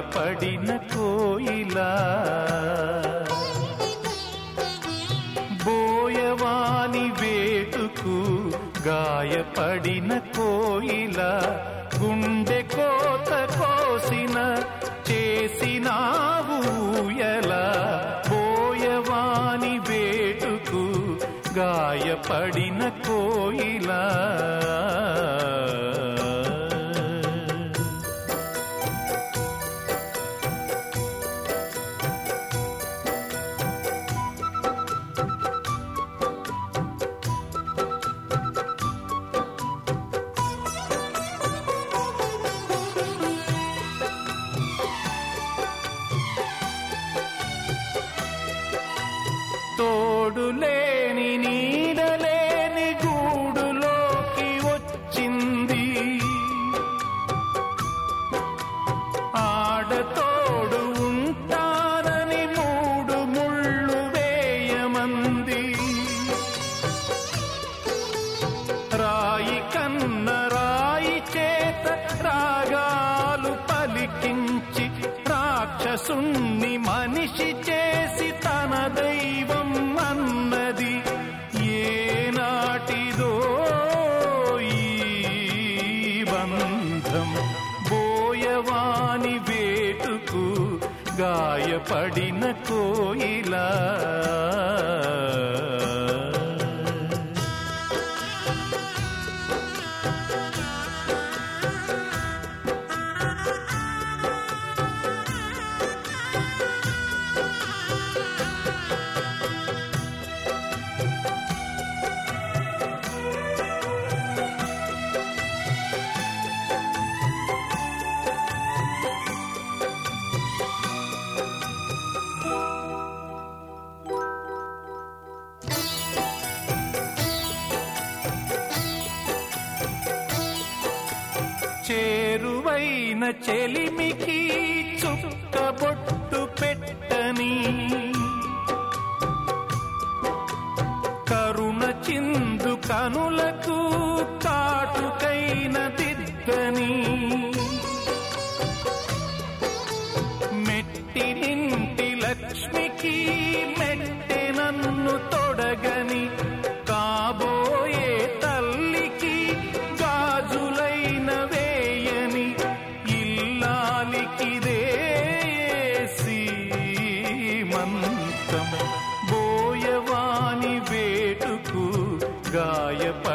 పడిన కోయిలా. బోయవాని వేటుకు గాయపడిన కోయిలా. గుండె కోత కోసిన చేసినావు ఎలా బోయవాని వేటుకు గాయపడిన కోయిలా. తోడులేని నీడలేని గూడులోకి వచ్చింది. ఆడతోడు ఉంటారని మూడు ముళ్ళు వేయమంది. రాయి కన్న రాయి చేత రాగాలు పలికించి రాక్షసుణ్ణి మనిషి చేసి తన దైవం బంధం బోయవాని వేటుకు గాయపడిన కోయిలా చిన్న చెలిమికి చుక్కబొట్టు పెట్టని. కరుణ చిందు కనులకు కాటుకైన దిద్దని మెట్టి నింటి లక్ష్మికి మెట్టె నన్ను తొడగని. गयप